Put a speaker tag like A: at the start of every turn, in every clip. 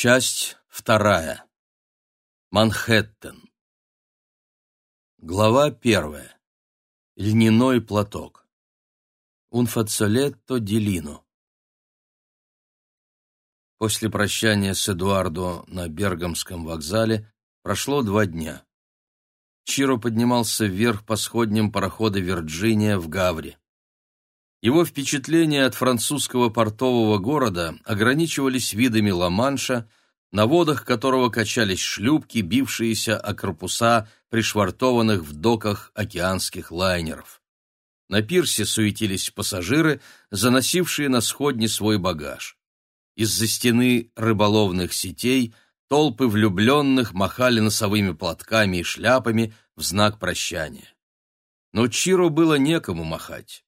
A: Часть вторая. Манхэттен. Глава первая. Льняной платок. Di lino. После прощания с Эдуардо на Бергамском вокзале прошло два дня. Чиро поднимался вверх по сходням парохода «Вирджиния» в Гавре. Его впечатления от французского портового города ограничивались видами Ла-Манша, на водах которого качались шлюпки, бившиеся о корпуса пришвартованных в доках океанских лайнеров. На пирсе суетились пассажиры, заносившие на сходни свой багаж. Из-за стены рыболовных сетей толпы влюбленных махали носовыми платками и шляпами в знак прощания. Но Чиро было некому махать.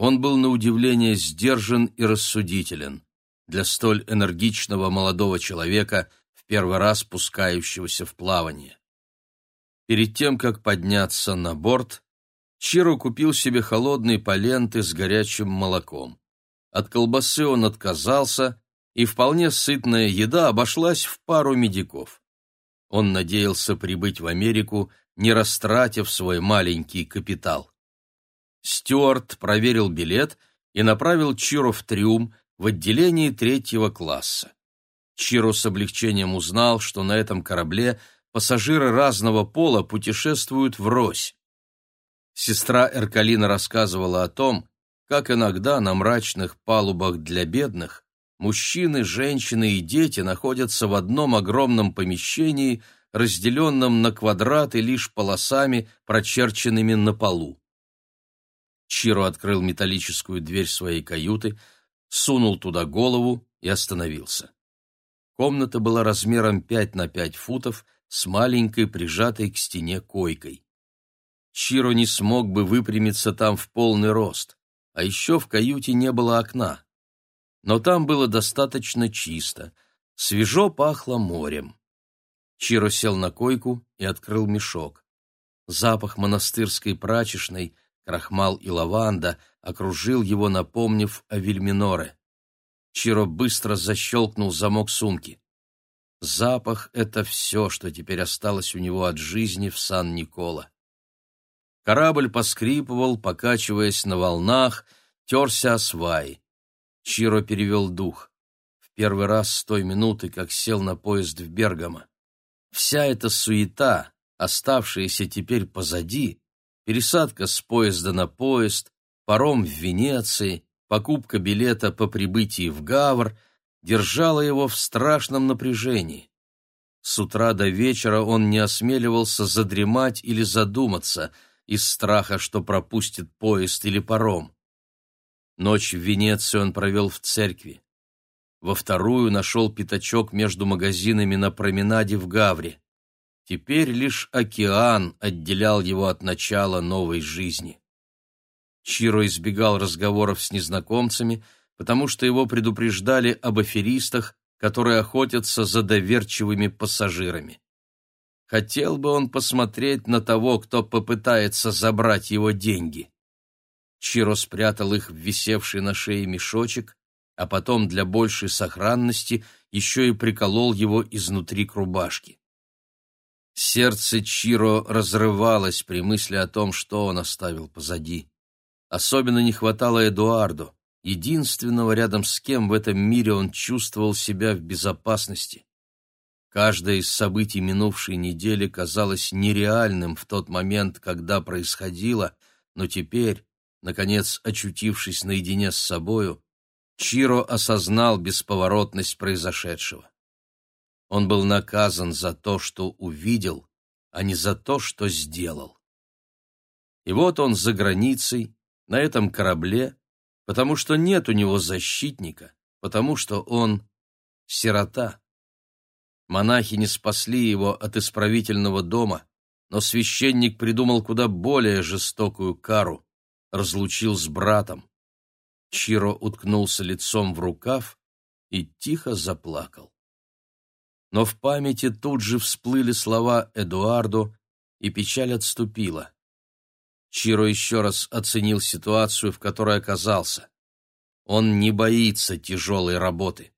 A: Он был на удивление сдержан и рассудителен для столь энергичного молодого человека, в первый раз пускающегося в плавание. Перед тем, как подняться на борт, Чиро купил себе холодные поленты с горячим молоком. От колбасы он отказался, и вполне сытная еда обошлась в пару медиков. Он надеялся прибыть в Америку, не растратив свой маленький капитал. Стюарт проверил билет и направил Чиро в трюм в отделении третьего класса. Чиро с облегчением узнал, что на этом корабле пассажиры разного пола путешествуют врозь. Сестра Эркалина рассказывала о том, как иногда на мрачных палубах для бедных мужчины, женщины и дети находятся в одном огромном помещении, разделенном на квадраты лишь полосами, прочерченными на полу. Чиро открыл металлическую дверь своей каюты, сунул туда голову и остановился. Комната была размером 5 на 5 футов с маленькой прижатой к стене койкой. Чиро не смог бы выпрямиться там в полный рост, а еще в каюте не было окна. Но там было достаточно чисто, свежо пахло морем. Чиро сел на койку и открыл мешок. Запах монастырской прачечной Крахмал и лаванда окружил его, напомнив о Вильминоре. Чиро быстро защелкнул замок сумки. Запах — это все, что теперь осталось у него от жизни в Сан-Никола. Корабль поскрипывал, покачиваясь на волнах, терся о сваи. Чиро перевел дух. В первый раз с той минуты, как сел на поезд в Бергамо. Вся эта суета, оставшаяся теперь позади, пересадка с поезда на поезд, паром в Венеции, покупка билета по прибытии в Гавр держала его в страшном напряжении. С утра до вечера он не осмеливался задремать или задуматься из страха, что пропустит поезд или паром. Ночь в Венеции он провел в церкви. Во вторую нашел пятачок между магазинами на променаде в Гавре. Теперь лишь океан отделял его от начала новой жизни. Чиро избегал разговоров с незнакомцами, потому что его предупреждали об аферистах, которые охотятся за доверчивыми пассажирами. Хотел бы он посмотреть на того, кто попытается забрать его деньги. Чиро спрятал их в висевший на шее мешочек, а потом для большей сохранности еще и приколол его изнутри к рубашке. Сердце Чиро разрывалось при мысли о том, что он оставил позади. Особенно не хватало Эдуарду, единственного рядом с кем в этом мире он чувствовал себя в безопасности. Каждое из событий минувшей недели казалось нереальным в тот момент, когда происходило, но теперь, наконец очутившись наедине с собою, Чиро осознал бесповоротность произошедшего. Он был наказан за то, что увидел, а не за то, что сделал. И вот он за границей, на этом корабле, потому что нет у него защитника, потому что он сирота. Монахи не спасли его от исправительного дома, но священник придумал куда более жестокую кару, разлучил с братом. Чиро уткнулся лицом в рукав и тихо заплакал но в памяти тут же всплыли слова Эдуарду, и печаль отступила. Чиро еще раз оценил ситуацию, в которой оказался. Он не боится тяжелой работы.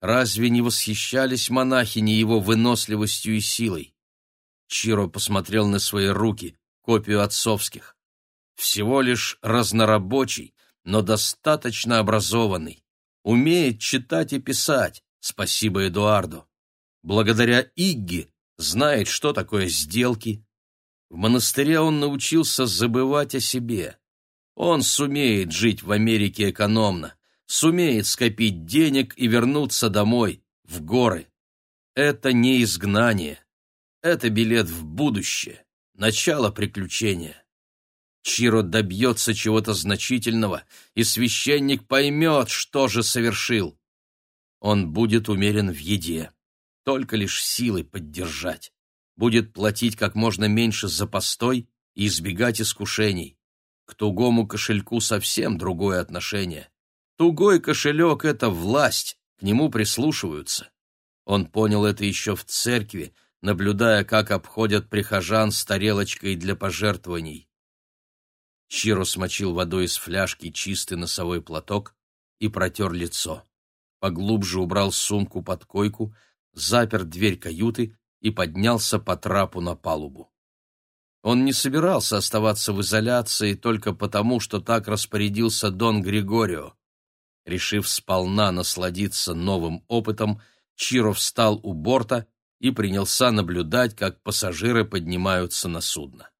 A: Разве не восхищались монахини его выносливостью и силой? Чиро посмотрел на свои руки, копию отцовских. Всего лишь разнорабочий, но достаточно образованный. Умеет читать и писать, спасибо Эдуарду. Благодаря Игги знает, что такое сделки. В монастыре он научился забывать о себе. Он сумеет жить в Америке экономно, сумеет скопить денег и вернуться домой, в горы. Это не изгнание. Это билет в будущее, начало приключения. Чиро добьется чего-то значительного, и священник поймет, что же совершил. Он будет умерен в еде, только лишь силой поддержать. Будет платить как можно меньше за постой и избегать искушений. К тугому кошельку совсем другое отношение. Тугой кошелек — это власть, к нему прислушиваются. Он понял это еще в церкви, наблюдая, как обходят прихожан с тарелочкой для пожертвований. Чиро смочил водой из фляжки чистый носовой платок и протер лицо. Поглубже убрал сумку под койку, запер дверь каюты и поднялся по трапу на палубу. Он не собирался оставаться в изоляции только потому, что так распорядился Дон Григорио. Решив сполна насладиться новым опытом, Чиро встал у борта и принялся наблюдать, как пассажиры поднимаются на судно.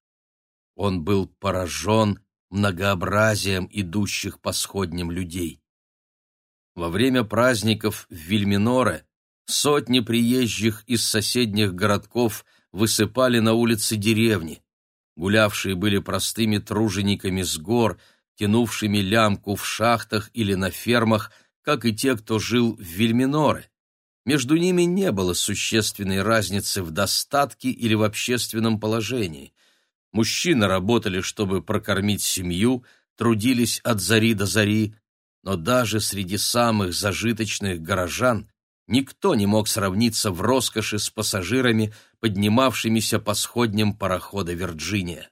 A: Он был поражен многообразием идущих по сходням людей. Во время праздников в Вильминоре сотни приезжих из соседних городков высыпали на улицы деревни. Гулявшие были простыми тружениками с гор, тянувшими лямку в шахтах или на фермах, как и те, кто жил в Вильминоре. Между ними не было существенной разницы в достатке или в общественном положении. Мужчины работали, чтобы прокормить семью, трудились от зари до зари, но даже среди самых зажиточных горожан никто не мог сравниться в роскоши с пассажирами, поднимавшимися по сходням парохода «Вирджиния».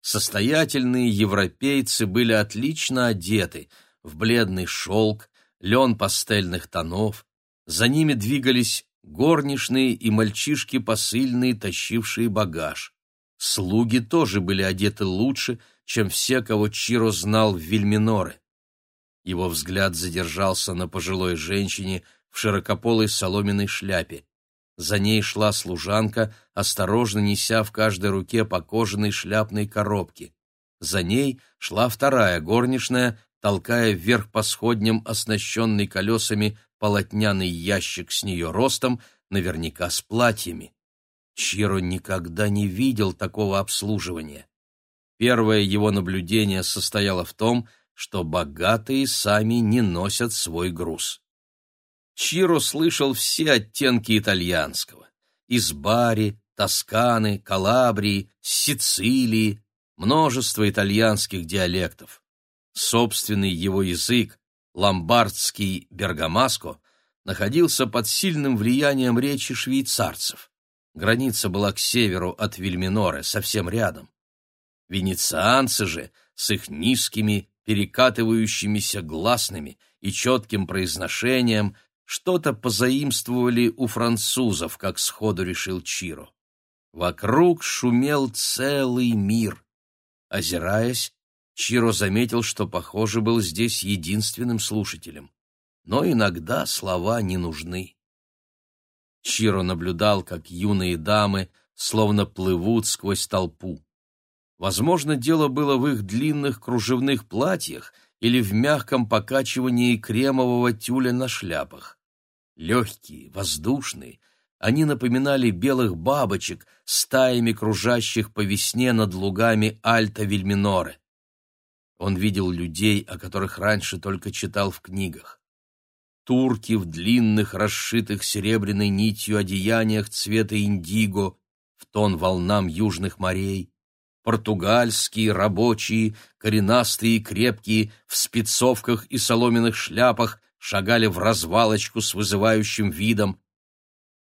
A: Состоятельные европейцы были отлично одеты в бледный шелк, лен пастельных тонов, за ними двигались горничные и мальчишки посыльные, тащившие багаж. Слуги тоже были одеты лучше, чем все, кого Чиро знал в Вильминоре. Его взгляд задержался на пожилой женщине в широкополой соломенной шляпе. За ней шла служанка, осторожно неся в каждой руке по кожаной шляпной коробке. За ней шла вторая горничная, толкая вверх по сходням, оснащенный колесами, полотняный ящик с нее ростом, наверняка с платьями. Чиро никогда не видел такого обслуживания. Первое его наблюдение состояло в том, что богатые сами не носят свой груз. Чиро слышал все оттенки итальянского. Из Бари, Тосканы, Калабрии, Сицилии, множество итальянских диалектов. Собственный его язык, ломбардский бергамаско, находился под сильным влиянием речи швейцарцев. Граница была к северу от Вильминоре, совсем рядом. Венецианцы же с их низкими, перекатывающимися гласными и четким произношением что-то позаимствовали у французов, как сходу решил Чиро. Вокруг шумел целый мир. Озираясь, Чиро заметил, что, похоже, был здесь единственным слушателем. Но иногда слова не нужны. Чиро наблюдал, как юные дамы словно плывут сквозь толпу. Возможно, дело было в их длинных кружевных платьях или в мягком покачивании кремового тюля на шляпах. Легкие, воздушные, они напоминали белых бабочек, стаями кружащих по весне над лугами Альта-Вильминоре. Он видел людей, о которых раньше только читал в книгах. Турки в длинных, расшитых серебряной нитью одеяниях цвета индиго, в тон волнам южных морей, португальские, рабочие, коренастые и крепкие, в спецовках и соломенных шляпах, шагали в развалочку с вызывающим видом.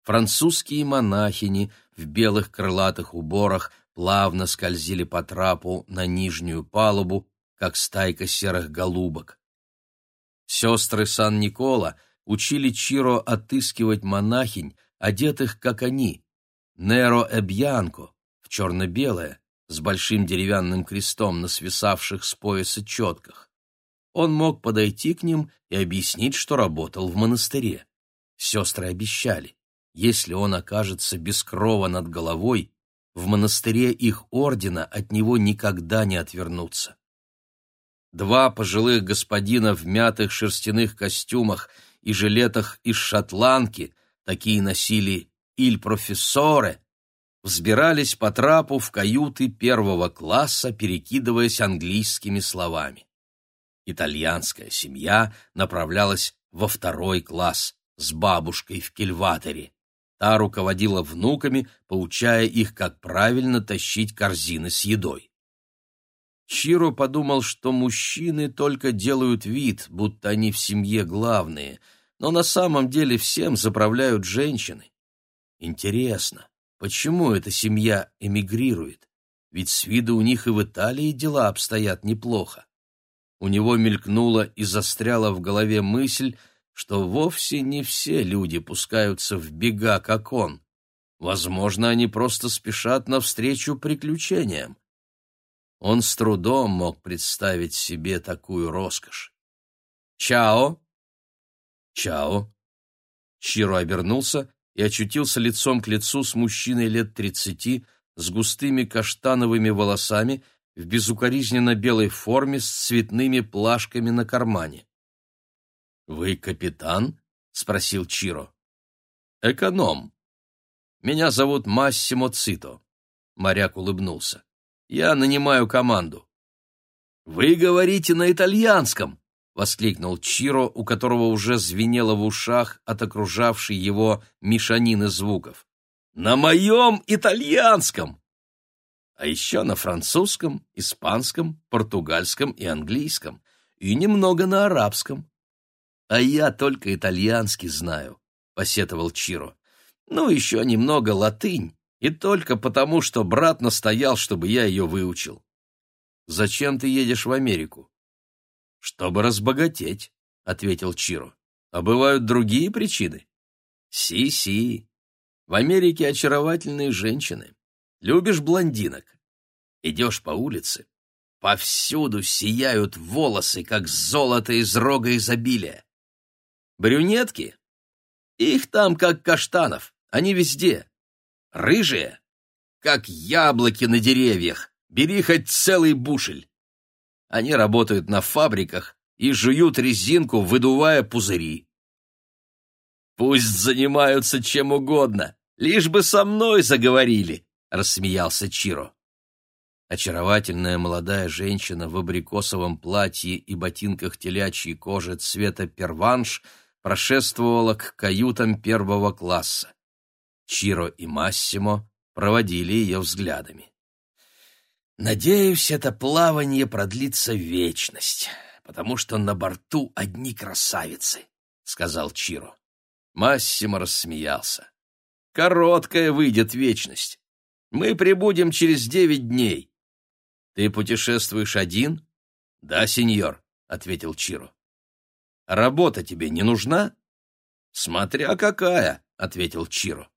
A: Французские монахини в белых крылатых уборах плавно скользили по трапу на нижнюю палубу, как стайка серых голубок. Сестры Сан-Никола, учили Чиро отыскивать монахинь, одетых, как они, Неро Эбьянко, в черно-белое, с большим деревянным крестом на свисавших с пояса четках. Он мог подойти к ним и объяснить, что работал в монастыре. Сестры обещали, если он окажется без крова над головой, в монастыре их ордена от него никогда не отвернутся. Два пожилых господина в мятых шерстяных костюмах и жилетах из шотландки, такие носили «иль профессоре», взбирались по трапу в каюты первого класса, перекидываясь английскими словами. Итальянская семья направлялась во второй класс с бабушкой в кельваторе. Та руководила внуками, поучая их, как правильно тащить корзины с едой. Чиро подумал, что мужчины только делают вид, будто они в семье главные, но на самом деле всем заправляют женщины. Интересно, почему эта семья эмигрирует? Ведь с виду у них и в Италии дела обстоят неплохо. У него мелькнула и застряла в голове мысль, что вовсе не все люди пускаются в бега, как он. Возможно, они просто спешат навстречу приключениям. Он с трудом мог представить себе такую роскошь. «Чао!» «Чао!» Чиро обернулся и очутился лицом к лицу с мужчиной лет тридцати, с густыми каштановыми волосами, в безукоризненно белой форме с цветными плашками на кармане. «Вы капитан?» — спросил Чиро. «Эконом. Меня зовут Массимо Цито». Моряк улыбнулся. «Я нанимаю команду». «Вы говорите на итальянском!» — воскликнул Чиро, у которого уже звенело в ушах от окружавшей его мешанины звуков. «На моем итальянском!» А еще на французском, испанском, португальском и английском, и немного на арабском. «А я только итальянский знаю», — посетовал Чиро. «Ну, еще немного латынь, и только потому, что брат настоял, чтобы я ее выучил». «Зачем ты едешь в Америку?» «Чтобы разбогатеть», — ответил Чиро. «А бывают другие причины?» «Си-си. В Америке очаровательные женщины. Любишь блондинок? Идешь по улице, повсюду сияют волосы, как золото из рога изобилия. Брюнетки? Их там как каштанов, они везде. Рыжие? Как яблоки на деревьях, бери хоть целый бушель. Они работают на фабриках и жуют резинку, выдувая пузыри. Пусть занимаются чем угодно, лишь бы со мной заговорили, рассмеялся Чиро. Очаровательная молодая женщина в абрикосовом платье и ботинках телячьей кожи цвета перванш прошествовала к каютам первого класса. Чиро и Массимо проводили ее взглядами. «Надеюсь, это плавание продлится вечность, потому что на борту одни красавицы», — сказал Чиро. Массимо рассмеялся. «Короткая выйдет вечность. Мы прибудем через девять дней. Ты путешествуешь один?» «Да, сеньор», — ответил Чиро. Работа тебе не нужна? Смотря какая, ответил Чиро.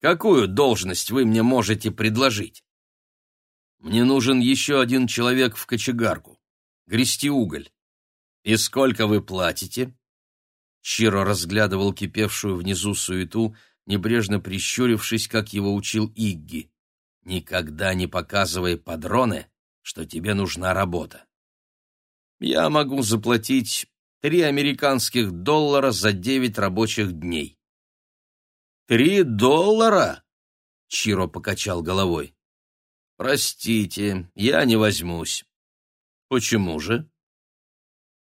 A: Какую должность вы мне можете предложить? Мне нужен еще один человек в кочегарку. Грести уголь. И сколько вы платите? Чиро разглядывал кипевшую внизу суету, небрежно прищурившись, как его учил Игги. Никогда не показывай падроны, что тебе нужна работа. Я могу заплатить три американских доллара за девять рабочих дней. «Три доллара?» — Чиро покачал головой. «Простите, я не возьмусь». «Почему же?»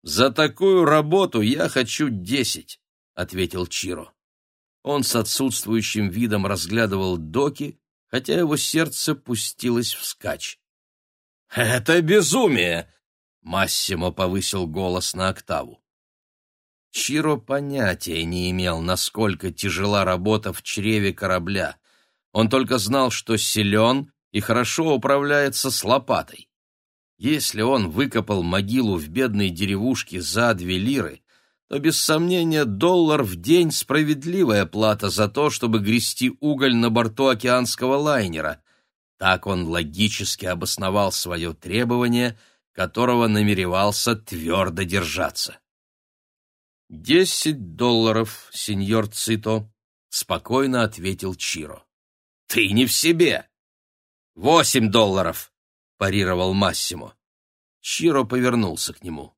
A: «За такую работу я хочу десять», — ответил Чиро. Он с отсутствующим видом разглядывал доки, хотя его сердце пустилось вскачь. «Это безумие!» — Массимо повысил голос на октаву. Чиро понятия не имел, насколько тяжела работа в чреве корабля. Он только знал, что силен и хорошо управляется с лопатой. Если он выкопал могилу в бедной деревушке за две лиры, то без сомнения доллар в день — справедливая плата за то, чтобы грести уголь на борту океанского лайнера. Так он логически обосновал свое требование, которого намеревался твердо держаться. «Десять долларов, сеньор Цито», — спокойно ответил Чиро. «Ты не в себе!» «Восемь долларов!» — парировал Массимо. Чиро повернулся к нему.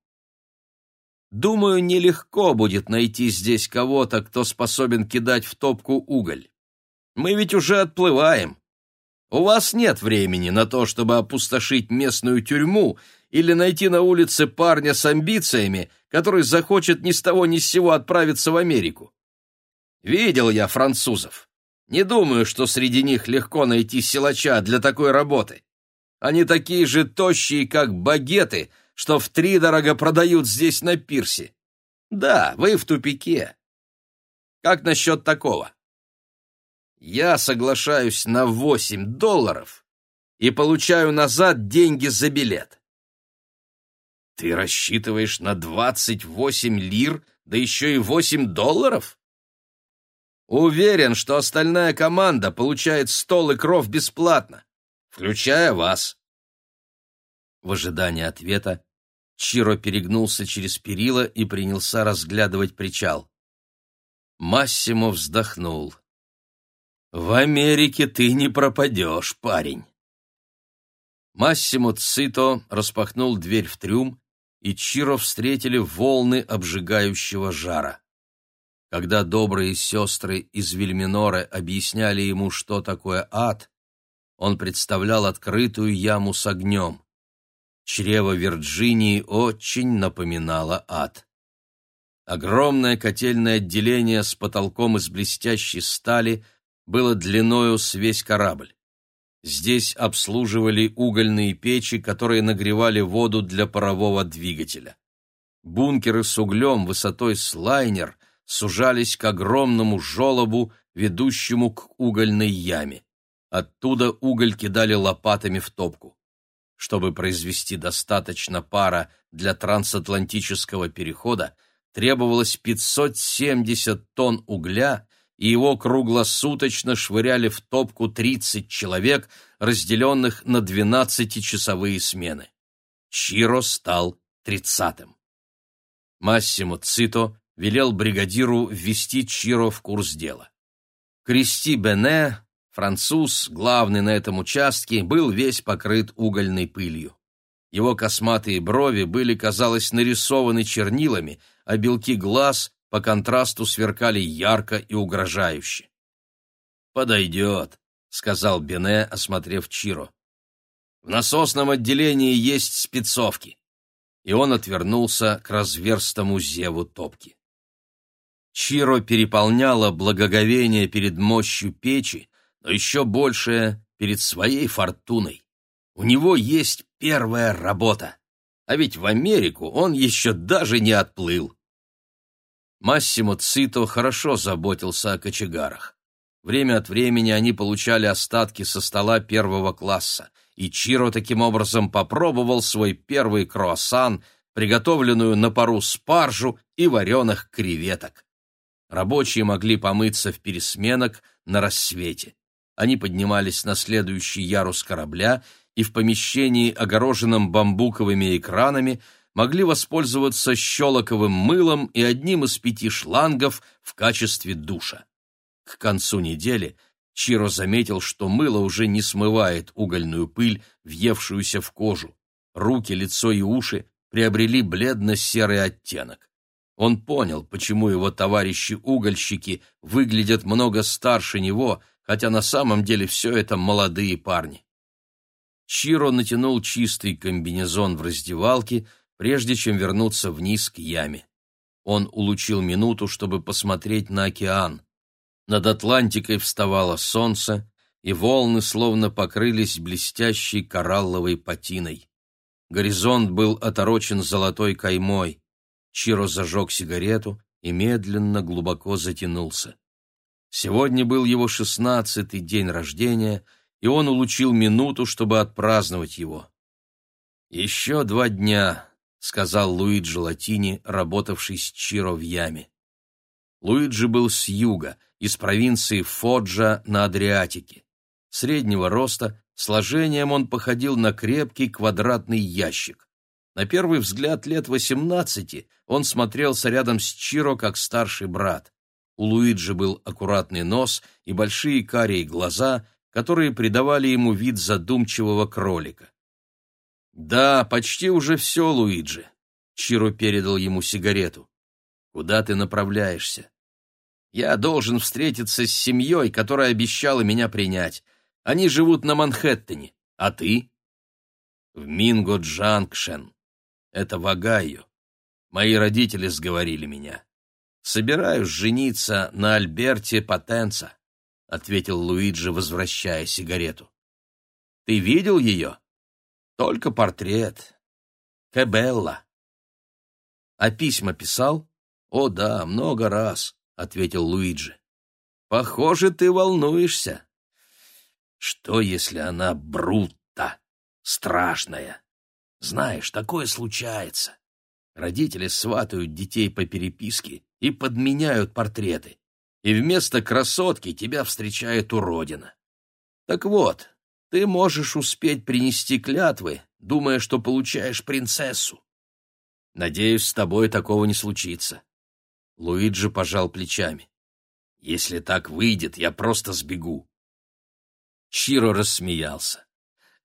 A: «Думаю, нелегко будет найти здесь кого-то, кто способен кидать в топку уголь. Мы ведь уже отплываем. У вас нет времени на то, чтобы опустошить местную тюрьму или найти на улице парня с амбициями, который захочет ни с того ни с сего отправиться в Америку. Видел я французов. Не думаю, что среди них легко найти силача для такой работы. Они такие же тощие, как багеты, что втридорого продают здесь на пирсе. Да, вы в тупике. Как насчет такого? Я соглашаюсь на восемь долларов и получаю назад деньги за билет. Ты рассчитываешь на двадцать восемь лир, да еще и восемь долларов? Уверен, что остальная команда получает стол и кров бесплатно, включая вас. В ожидании ответа Чиро перегнулся через перила и принялся разглядывать причал. Массимо вздохнул. «В Америке ты не пропадешь, парень!» Массимо Цито распахнул дверь в трюм, и Чиро встретили волны обжигающего жара. Когда добрые сестры из Вильминоры объясняли ему, что такое ад, он представлял открытую яму с огнем. Чрево Вирджинии очень напоминало ад. Огромное котельное отделение с потолком из блестящей стали было длиною с весь корабль. Здесь обслуживали угольные печи, которые нагревали воду для парового двигателя. Бункеры с углем высотой с лайнер сужались к огромному желобу, ведущему к угольной яме. Оттуда уголь кидали лопатами в топку. Чтобы произвести достаточно пара для трансатлантического перехода, требовалось 570 тонн угля и его круглосуточно швыряли в топку 30 человек, разделенных на 12-часовые смены. Чиро стал тридцатым. Массимо Цито велел бригадиру ввести Чиро в курс дела. Кристи Бене, француз, главный на этом участке, был весь покрыт угольной пылью. Его косматые брови были, казалось, нарисованы чернилами, а белки глаз по контрасту сверкали ярко и угрожающе. «Подойдет», — сказал Бене, осмотрев Чиро. «В насосном отделении есть спецовки». И он отвернулся к разверстому зеву топки. Чиро переполняло благоговение перед мощью печи, но еще большее перед своей фортуной. У него есть первая работа, а ведь в Америку он еще даже не отплыл. Массимо Цито хорошо заботился о кочегарах. Время от времени они получали остатки со стола первого класса, и Чиро таким образом попробовал свой первый круассан, приготовленную на пару спаржу и вареных креветок. Рабочие могли помыться в пересменок на рассвете. Они поднимались на следующий ярус корабля и в помещении, огороженном бамбуковыми экранами, могли воспользоваться щелоковым мылом и одним из пяти шлангов в качестве душа. К концу недели Чиро заметил, что мыло уже не смывает угольную пыль, въевшуюся в кожу. Руки, лицо и уши приобрели бледно-серый оттенок. Он понял, почему его товарищи-угольщики выглядят много старше него, хотя на самом деле все это молодые парни. Чиро натянул чистый комбинезон в раздевалке, прежде чем вернуться вниз к яме. Он улучил минуту, чтобы посмотреть на океан. Над Атлантикой вставало солнце, и волны словно покрылись блестящей коралловой патиной. Горизонт был оторочен золотой каймой. Чиро зажег сигарету и медленно глубоко затянулся. Сегодня был его шестнадцатый день рождения, и он улучил минуту, чтобы отпраздновать его. Еще два дня, сказал Луиджи Латини, работавший с Чиро в яме. Луиджи был с юга, из провинции Фоджа на Адриатике. Среднего роста, сложением он походил на крепкий квадратный ящик. На первый взгляд лет восемнадцати он смотрелся рядом с Чиро как старший брат. У Луиджи был аккуратный нос и большие карие глаза, которые придавали ему вид задумчивого кролика. «Да, почти уже все, Луиджи», — Чиро передал ему сигарету. «Куда ты направляешься?» «Я должен встретиться с семьей, которая обещала меня принять. Они живут на Манхэттене. А ты?» «В Минго-Джанкшен. Это в Огайо. Мои родители сговорили меня. Собираюсь жениться на Альберте Потенца», — ответил Луиджи, возвращая сигарету. «Ты видел ее?» Только портрет. Кебелла. А письма писал? О, да, много раз, ответил Луиджи. Похоже, ты волнуешься. Что, если она брутта, страшная? Знаешь, такое случается. Родители сватают детей по переписке и подменяют портреты. И вместо красотки тебя встречает уродина. Так вот, ты можешь успеть принести клятвы, думая, что получаешь принцессу. Надеюсь, с тобой такого не случится. Луиджи пожал плечами. Если так выйдет, я просто сбегу. Чиро рассмеялся.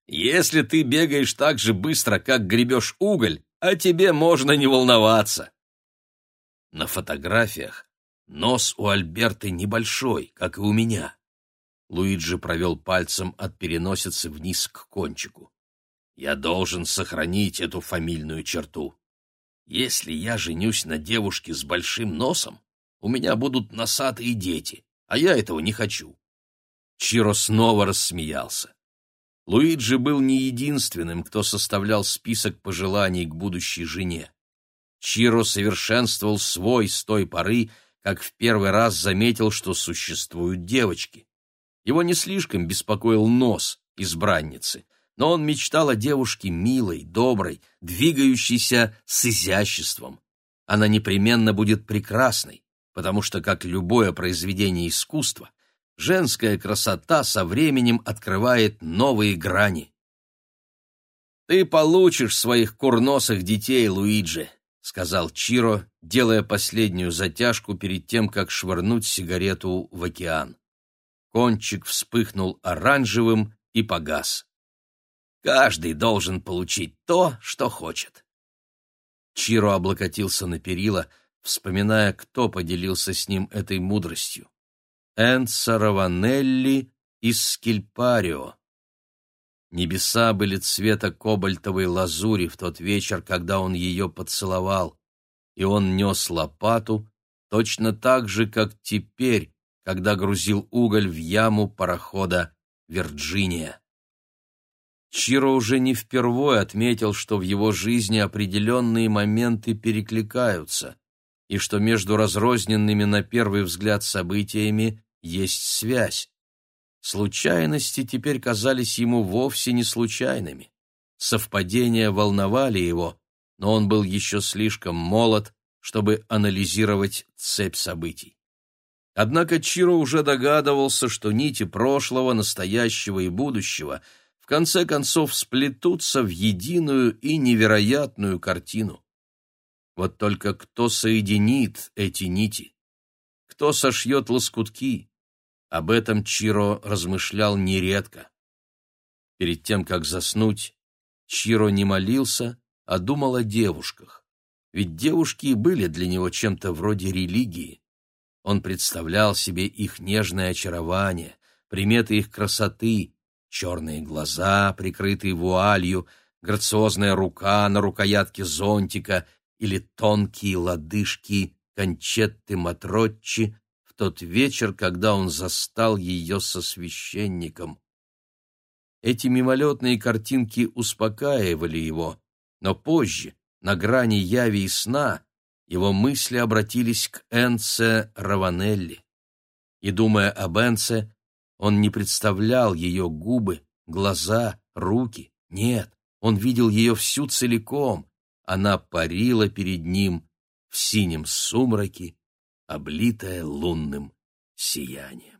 A: Если ты бегаешь так же быстро, как гребешь уголь, о тебе можно не волноваться. На фотографиях нос у Альберты небольшой, как и у меня. Луиджи провел пальцем от переносицы вниз к кончику. «Я должен сохранить эту фамильную черту. Если я женюсь на девушке с большим носом, у меня будут носатые дети, а я этого не хочу». Чиро снова рассмеялся. Луиджи был не единственным, кто составлял список пожеланий к будущей жене. Чиро совершенствовал свой с той поры, как в первый раз заметил, что существуют девочки. Его не слишком беспокоил нос избранницы, но он мечтал о девушке милой, доброй, двигающейся с изяществом. Она непременно будет прекрасной, потому что, как любое произведение искусства, женская красота со временем открывает новые грани. «Ты получишь своих курносых детей, Луиджи», — сказал Чиро, делая последнюю затяжку перед тем, как швырнуть сигарету в океан. Кончик вспыхнул оранжевым и погас. Каждый должен получить то, что хочет. Чиро облокотился на перила, вспоминая, кто поделился с ним этой мудростью. Энцо Раванелли из Скильпарио. Небеса были цвета кобальтовой лазури в тот вечер, когда он ее поцеловал, и он нес лопату, точно так же, как теперь, когда грузил уголь в яму парохода «Вирджиния». Чиро уже не впервой отметил, что в его жизни определенные моменты перекликаются, и что между разрозненными на первый взгляд событиями есть связь. Случайности теперь казались ему вовсе не случайными. Совпадения волновали его, но он был еще слишком молод, чтобы анализировать цепь событий. Однако Чиро уже догадывался, что нити прошлого, настоящего и будущего в конце концов сплетутся в единую и невероятную картину. Вот только кто соединит эти нити? Кто сошьет лоскутки? Об этом Чиро размышлял нередко. Перед тем, как заснуть, Чиро не молился, а думал о девушках. Ведь девушки были для него чем-то вроде религии. Он представлял себе их нежное очарование, приметы их красоты, черные глаза, прикрытые вуалью, грациозная рука на рукоятке зонтика или тонкие лодыжки Кончетты Матроччи в тот вечер, когда он застал ее со священником. Эти мимолетные картинки успокаивали его, но позже, на грани яви и сна, его мысли обратились к Энце Раванелли. И, думая об Энце, он не представлял ее губы, глаза, руки. Нет, он видел ее всю целиком, она парила перед ним в синем сумраке, облитая лунным сиянием.